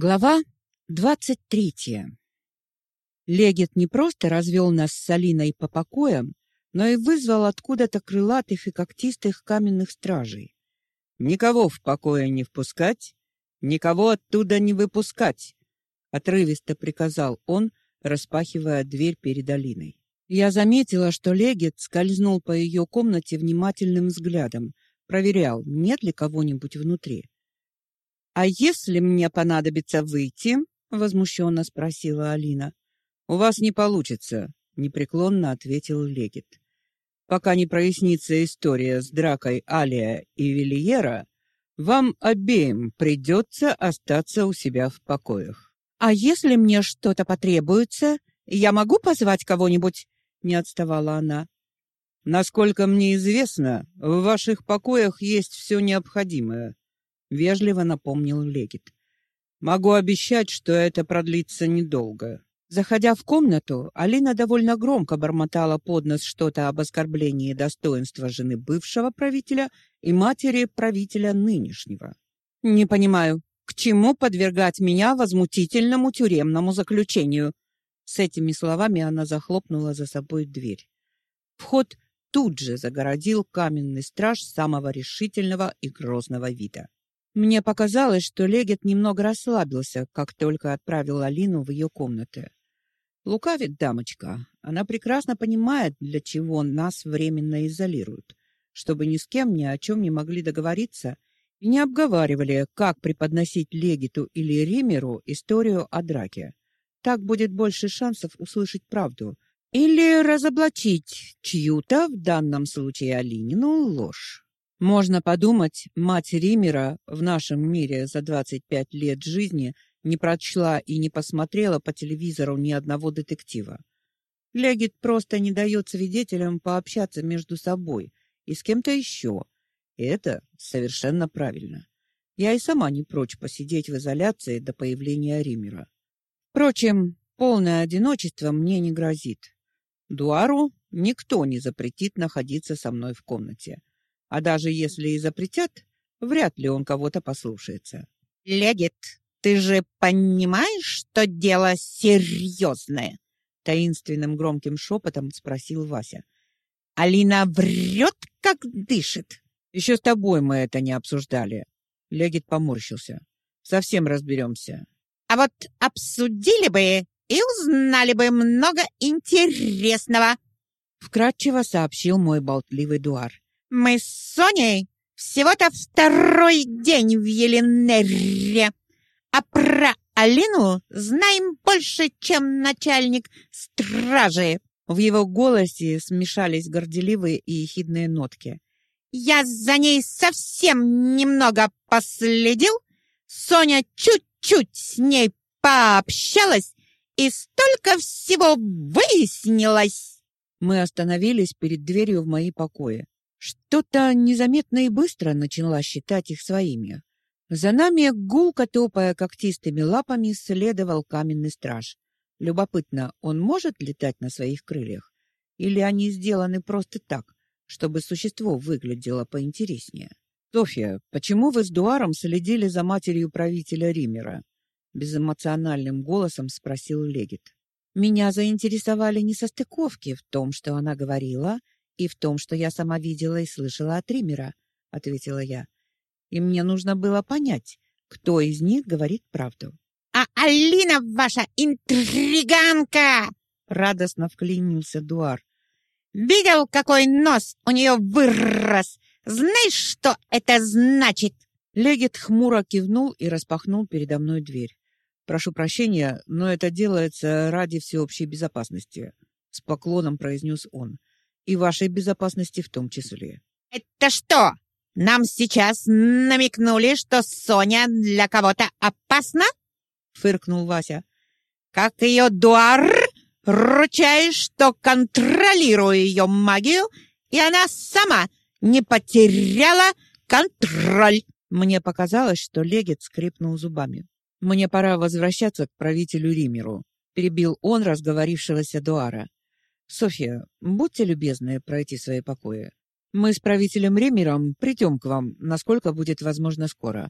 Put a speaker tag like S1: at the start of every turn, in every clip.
S1: Глава двадцать третья. Легет не просто развел нас с Алиной по покоям, но и вызвал откуда-то крылатых и когтистых каменных стражей. Никого в покое не впускать, никого оттуда не выпускать, отрывисто приказал он, распахивая дверь перед Алиной. Я заметила, что Легет скользнул по ее комнате внимательным взглядом, проверял, нет ли кого-нибудь внутри. А если мне понадобится выйти? возмущенно спросила Алина. У вас не получится, непреклонно ответил Легет. Пока не прояснится история с дракой Алия и Вильера, вам обеим придется остаться у себя в покоях. А если мне что-то потребуется, я могу позвать кого-нибудь? не отставала она. Насколько мне известно, в ваших покоях есть все необходимое, вежливо напомнил Легит. Могу обещать, что это продлится недолго. Заходя в комнату, Алина довольно громко бормотала под нос что-то об оскорблении достоинства жены бывшего правителя и матери правителя нынешнего. Не понимаю, к чему подвергать меня возмутительному тюремному заключению? С этими словами она захлопнула за собой дверь. Вход тут же загородил каменный страж самого решительного и грозного вида. Мне показалось, что Легет немного расслабился, как только отправил Алину в ее комнаты. Лукавит дамочка. Она прекрасно понимает, для чего нас временно изолируют, чтобы ни с кем ни о чем не могли договориться и не обговаривали, как преподносить Легиту или Римеру историю о драке. Так будет больше шансов услышать правду или разоблачить чью-то, в данном случае Алинину, ложь. Можно подумать, мать Римера в нашем мире за 25 лет жизни не прочла и не посмотрела по телевизору ни одного детектива. Легит просто не дает свидетелям пообщаться между собой и с кем-то еще. И это совершенно правильно. Я и сама не прочь посидеть в изоляции до появления Римера. Впрочем, полное одиночество мне не грозит. Дуару никто не запретит находиться со мной в комнате. А даже если и запретят, вряд ли он кого-то послушается.
S2: Легит, ты же понимаешь, что дело серьезное? таинственным громким шепотом спросил Вася. Алина врет, как дышит.
S1: Еще с тобой мы это не обсуждали. Легит поморщился. Совсем разберемся.
S2: А вот обсудили бы и узнали бы много интересного,
S1: вкратчиво сообщил мой болтливый Дуар.
S2: Мы с Соней всего-то второй день в Еленере, а про Алину знаем больше, чем начальник стражи.
S1: В его голосе смешались горделивые и ехидные нотки.
S2: Я за ней совсем немного последил. Соня чуть-чуть с ней пообщалась, и столько всего выяснилось.
S1: Мы остановились перед дверью в мои покои. Что-то незаметно и быстро начала считать их своими. За нами, гулко топая когтистыми лапами, следовал каменный страж. Любопытно, он может летать на своих крыльях? Или они сделаны просто так, чтобы существо выглядело поинтереснее? Софья, почему вы с Дуаром следили за матерью правителя Римера? безэмоциональным голосом спросил Легит. Меня заинтересовали несостыковки в том, что она говорила, и в том, что я сама видела и слышала от Римера, ответила я. И мне нужно было понять, кто из них говорит правду.
S2: А Алина ваша интриганка,
S1: радостно вклинился Дуар.
S2: Видел, какой нос у нее вырос? Знаешь, что это значит?
S1: Легет хмуро кивнул и распахнул передо мной дверь. Прошу прощения, но это делается ради всеобщей безопасности, с поклоном произнес он и вашей безопасности в том числе.
S2: Это что? Нам сейчас намекнули, что Соня для кого-то опасна? фыркнул Вася. Как ее дуар, ручаюсь, что контролирую ее магию, и она сама не потеряла контроль.
S1: Мне показалось, что Легет скрипнул зубами. Мне пора возвращаться к правителю Римеру, перебил он разговорившегося Дуара. Софья, будьте любезны пройти свои покои. Мы с правителем Ремером придем к вам, насколько будет возможно скоро.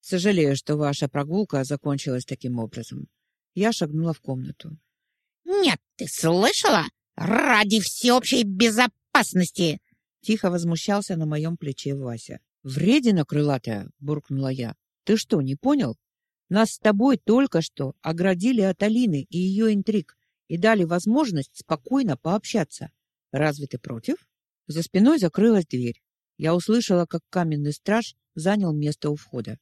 S1: Сожалею, что ваша прогулка закончилась таким образом. Я шагнула в комнату.
S2: Нет, ты слышала? Ради всеобщей безопасности,
S1: тихо возмущался на моем плече Вася. Вредина крылатая, буркнула я. Ты что, не понял? Нас с тобой только что оградили от Алины и ее интриг и дали возможность спокойно пообщаться. Разве ты против? За спиной закрылась дверь. Я услышала, как каменный страж занял место у входа.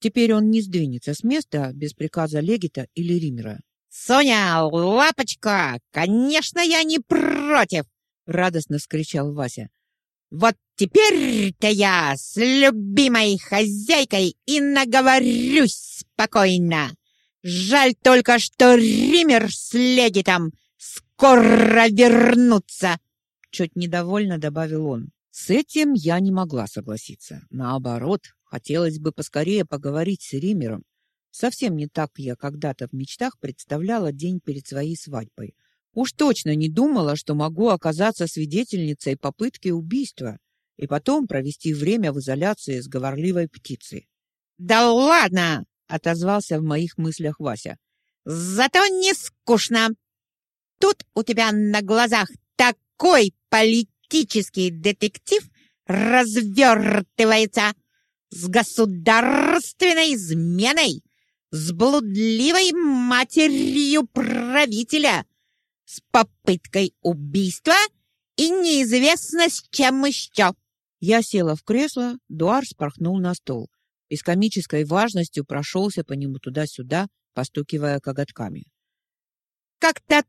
S1: Теперь он не сдвинется с места без приказа Легита или Римера.
S2: «Соня, лапочка, конечно, я не против!» — радостно вскричал Вася. «Вот теперь-то я с любимой хозяйкой и наговорюсь спокойно. Жаль только, что Ример с Легитом скоро вернутся!»
S1: Чуть недовольно добавил он. С этим я не могла согласиться. Наоборот, хотелось бы поскорее поговорить с Римером. Совсем не так я когда-то в мечтах представляла день перед своей свадьбой. Уж точно не думала, что могу оказаться свидетельницей попытки убийства и потом провести время в изоляции с говорливой птицей.
S2: «Да ладно!» — отозвался в моих мыслях Вася. «Зато не скучно. Тут у тебя на глазах такой политический детектив развертывается с государственной изменой, с блудливой матерью правителя, с попыткой убийства и неизвестно с чем еще.
S1: Я села в кресло, Дуар спорхнул на стол и с комической важностью прошелся по нему туда-сюда, постукивая коготками.
S2: «Как-то...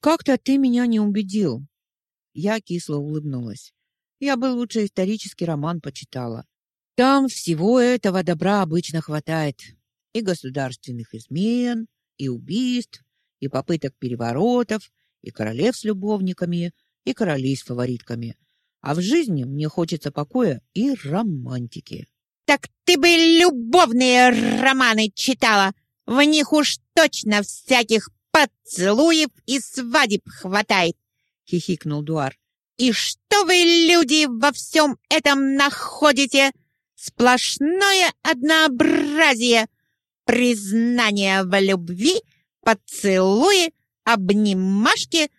S1: как-то ты меня не убедил». Я кисло улыбнулась. Я бы лучше исторический роман почитала. Там всего этого добра обычно хватает. И государственных измен, и убийств, и попыток переворотов, и королев с любовниками, и королей с фаворитками. А в жизни мне хочется покоя и романтики.
S2: Так ты бы любовные романы читала. В них уж точно всяких поцелуев и свадеб хватает, хихикнул Дуар. И что вы, люди, во всем этом находите? Сплошное однообразие. Признание в любви, поцелуи, обнимашки.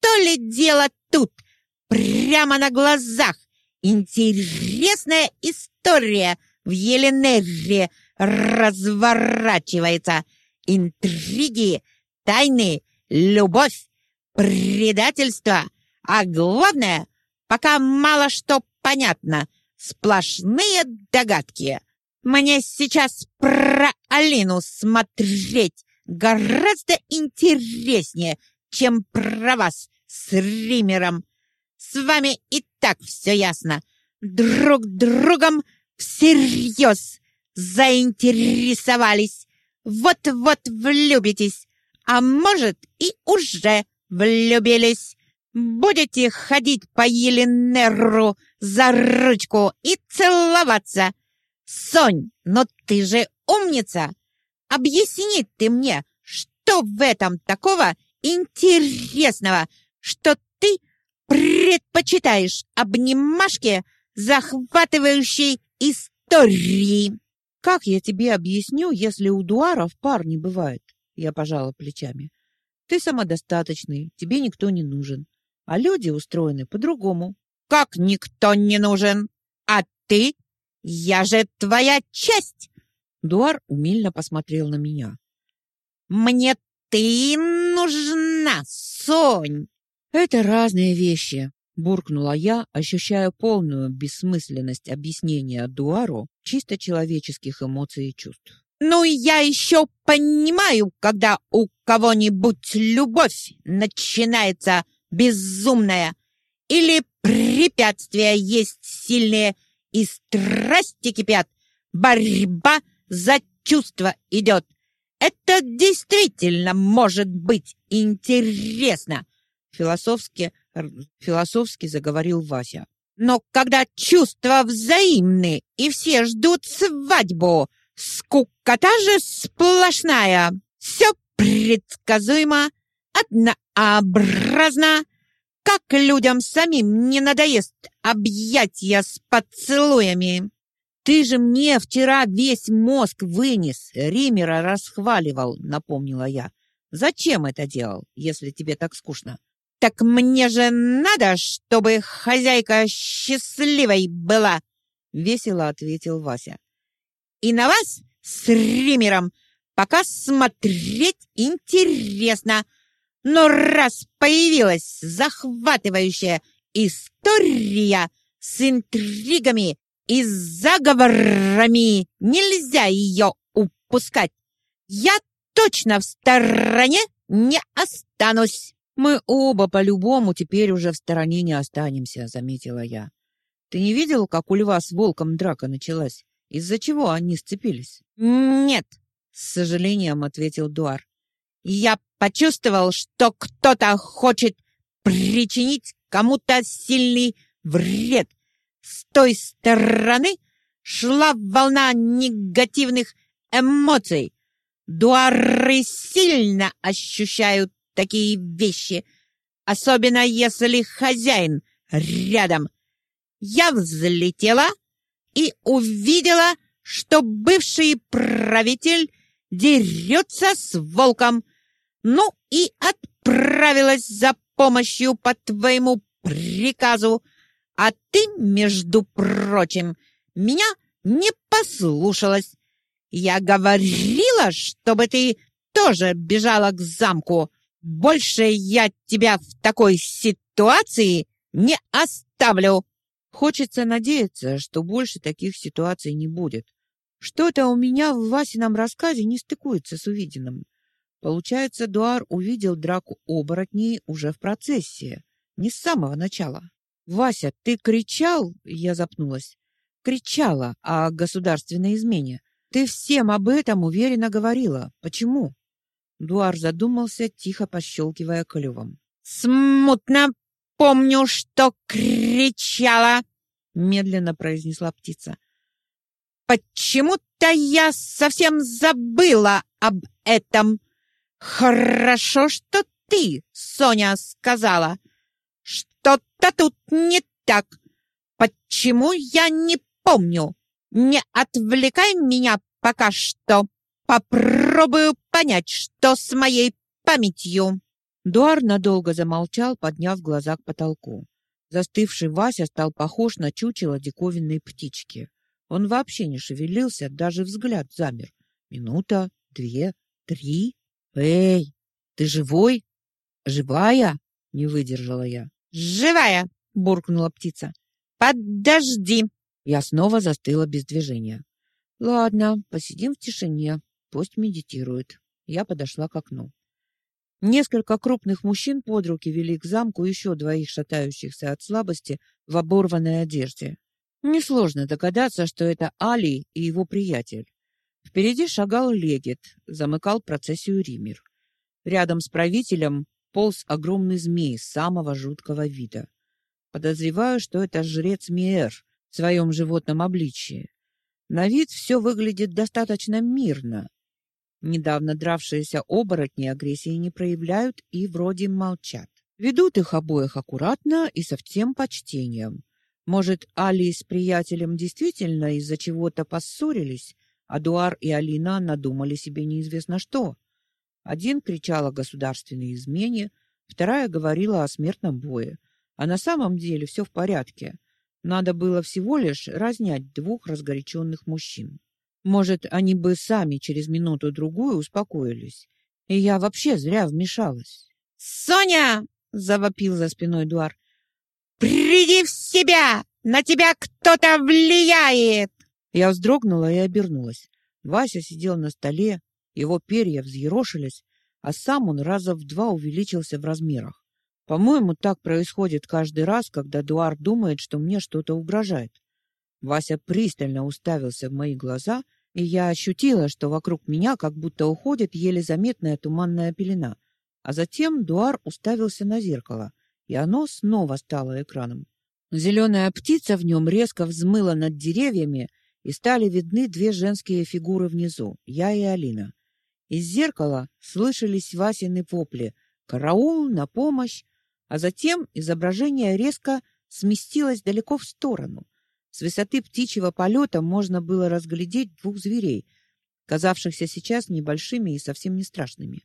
S2: То ли дело тут, прямо на глазах. Интересная история в Еленерре разворачивается. Интриги, тайны, любовь, предательство. А главное, пока мало что понятно — Сплошные догадки. Мне сейчас про Алину смотреть гораздо интереснее, чем про вас с Римером. С вами и так все ясно. Друг другом всерьез заинтересовались. Вот-вот влюбитесь, а может и уже влюбились. Будете ходить по Еленеру за ручку и целоваться. Сонь, но ты же умница. Объясни ты мне, что в этом такого интересного, что ты предпочитаешь обнимашки захватывающей истории.
S1: Как я тебе объясню, если у дуаров пар не бывает? Я пожала плечами. Ты самодостаточный, тебе никто не нужен а люди устроены по-другому.
S2: Как никто не нужен? А ты? Я же твоя часть.
S1: Дуар умильно посмотрел на меня.
S2: Мне ты нужна, Сонь.
S1: Это разные вещи, буркнула я, ощущая полную бессмысленность объяснения Дуару чисто человеческих эмоций и чувств.
S2: Ну, я еще понимаю, когда у кого-нибудь любовь начинается безумная, или препятствия есть сильные, и страсти кипят, борьба за чувства идет. Это действительно может быть интересно, философски, философски заговорил Вася. Но когда чувства взаимны и все ждут свадьбу, скукота же сплошная. Все предсказуемо, однообразно, как людям самим не надоест объятия с поцелуями.
S1: ты же мне вчера весь мозг вынес, Римера расхваливал, напомнила я. Зачем это делал, если тебе так скучно?
S2: Так мне же надо, чтобы хозяйка счастливой была, весело ответил Вася. И на вас с Римером пока смотреть интересно. Но раз появилась захватывающая история с интригами и заговорами, нельзя ее упускать. Я точно в стороне не останусь.
S1: Мы оба по-любому теперь уже в стороне не останемся, заметила я. Ты не видел, как у льва с волком драка началась? Из-за чего они сцепились?
S2: Нет,
S1: с сожалением ответил Дуар.
S2: Я почувствовал, что кто-то хочет причинить кому-то сильный вред. С той стороны шла волна негативных эмоций. Дуары сильно ощущают такие вещи, особенно если хозяин рядом. Я взлетела и увидела, что бывший правитель дерется с волком. Ну и отправилась за помощью по твоему приказу. А ты, между прочим, меня не послушалась. Я говорила, чтобы ты тоже бежала к замку. Больше я тебя в такой ситуации не оставлю.
S1: Хочется надеяться, что больше таких ситуаций не будет. Что-то у меня в Васином рассказе не стыкуется с увиденным. Получается, Дуар увидел драку оборотней уже в процессе, не с самого начала. Вася, ты кричал, я запнулась. Кричала о государственной измене. Ты всем об этом уверенно говорила. Почему? Дуар задумался, тихо пощелкивая клювом.
S2: Смутно помню, что кричала, медленно произнесла птица. Почему-то я совсем забыла об этом. Хорошо, что ты, Соня, сказала. Что-то тут не так. Почему я не помню? Не отвлекай меня пока что. Попробую понять, что с моей памятью.
S1: Дуар надолго замолчал, подняв глаза к потолку. Застывший Вася стал похож на чучело диковинной птички. Он вообще не шевелился, даже взгляд замер. Минута, две, три. Эй, ты живой? Живая? Не выдержала я.
S2: Живая, буркнула птица. Подожди.
S1: Я снова застыла без движения. Ладно, посидим в тишине. Пусть медитирует. Я подошла к окну. Несколько крупных мужчин под руки вели к замку еще двоих шатающихся от слабости в оборванной одежде. Несложно догадаться, что это Али и его приятель. Впереди шагал Легет, замыкал процессию Ример. Рядом с правителем полз огромный змей самого жуткого вида. Подозреваю, что это жрец Миэр в своем животном обличье. На вид все выглядит достаточно мирно. Недавно дравшиеся оборотни агрессии не проявляют и вроде молчат. Ведут их обоих аккуратно и со всем почтением. Может, Али с приятелем действительно из-за чего-то поссорились, а Дуар и Алина надумали себе неизвестно что. Один кричал о государственной измене, вторая говорила о смертном бое. А на самом деле все в порядке. Надо было всего лишь разнять двух разгоряченных мужчин. Может, они бы сами через минуту-другую успокоились. И я вообще зря вмешалась.
S2: «Соня!» — завопил за спиной Дуар. «Приди в себя! На тебя кто-то влияет!»
S1: Я вздрогнула и обернулась. Вася сидел на столе, его перья взъерошились, а сам он раза в два увеличился в размерах. По-моему, так происходит каждый раз, когда Дуар думает, что мне что-то угрожает. Вася пристально уставился в мои глаза, и я ощутила, что вокруг меня как будто уходит еле заметная туманная пелена. А затем Дуар уставился на зеркало, и оно снова стало экраном. Зеленая птица в нем резко взмыла над деревьями, и стали видны две женские фигуры внизу, я и Алина. Из зеркала слышались Васины вопли «Караул! На помощь!», а затем изображение резко сместилось далеко в сторону. С высоты птичьего полета можно было разглядеть двух зверей, казавшихся сейчас небольшими и совсем не страшными.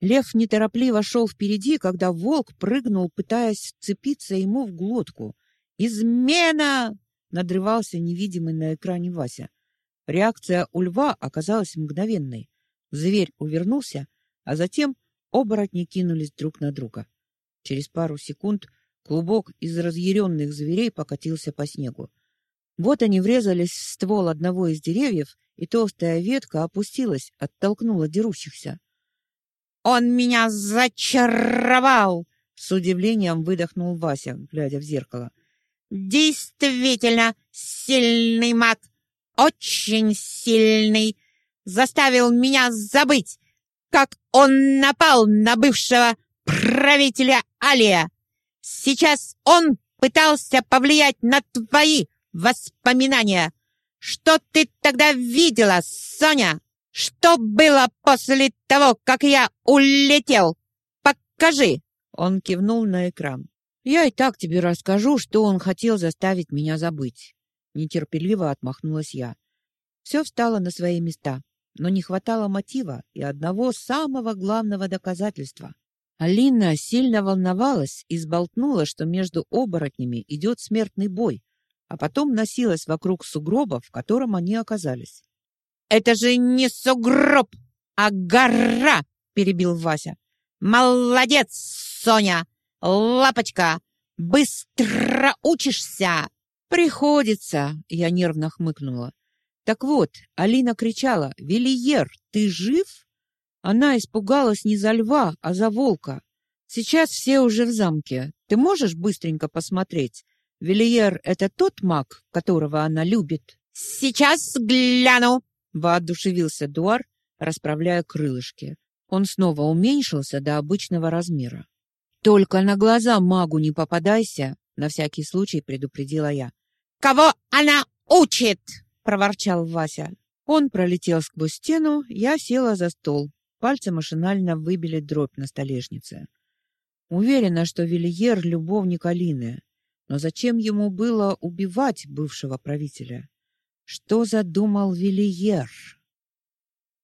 S1: Лев неторопливо шел впереди, когда волк прыгнул, пытаясь вцепиться ему в глотку. «Измена!» — надрывался невидимый на экране Вася. Реакция у льва оказалась мгновенной. Зверь увернулся, а затем оборотни кинулись друг на друга. Через пару секунд клубок из разъяренных зверей покатился по снегу. Вот они врезались в ствол одного из деревьев, и толстая ветка опустилась, оттолкнула дерущихся.
S2: «Он меня зачаровал!»
S1: — с удивлением выдохнул Вася, глядя в зеркало.
S2: «Действительно сильный маг! Очень сильный! Заставил меня забыть, как он напал на бывшего правителя Алия! Сейчас он пытался повлиять на твои воспоминания. Что ты тогда видела, Соня? Что было после того, как я улетел? Покажи!»
S1: Он кивнул на экран. «Я и так тебе расскажу, что он хотел заставить меня забыть». Нетерпеливо отмахнулась я. Все встало на свои места, но не хватало мотива и одного самого главного доказательства. Алина сильно волновалась и сболтнула, что между оборотнями идет смертный бой, а потом носилась вокруг сугроба, в котором они оказались.
S2: «Это же не сугроб, а гора!» — перебил Вася. «Молодец, Соня! Лапочка! Быстро учишься!»
S1: «Приходится!» — я нервно хмыкнула. «Так вот, Алина кричала, «Велиер, ты жив?» Она испугалась не за льва, а за волка. Сейчас все уже в замке. Ты можешь быстренько посмотреть, Велиер — это тот маг, которого она любит?
S2: Сейчас гляну,
S1: воодушевился Дуар, расправляя крылышки. Он снова уменьшился до обычного размера. Только на глаза магу не попадайся, на всякий случай предупредила я.
S2: Кого она учит? проворчал Вася.
S1: Он пролетел сквозь стену, я села за стол. Пальцы машинально выбили дробь на столешнице. Уверена, что Вильер любовник Алины. Но зачем ему было убивать бывшего правителя? Что задумал Вильер?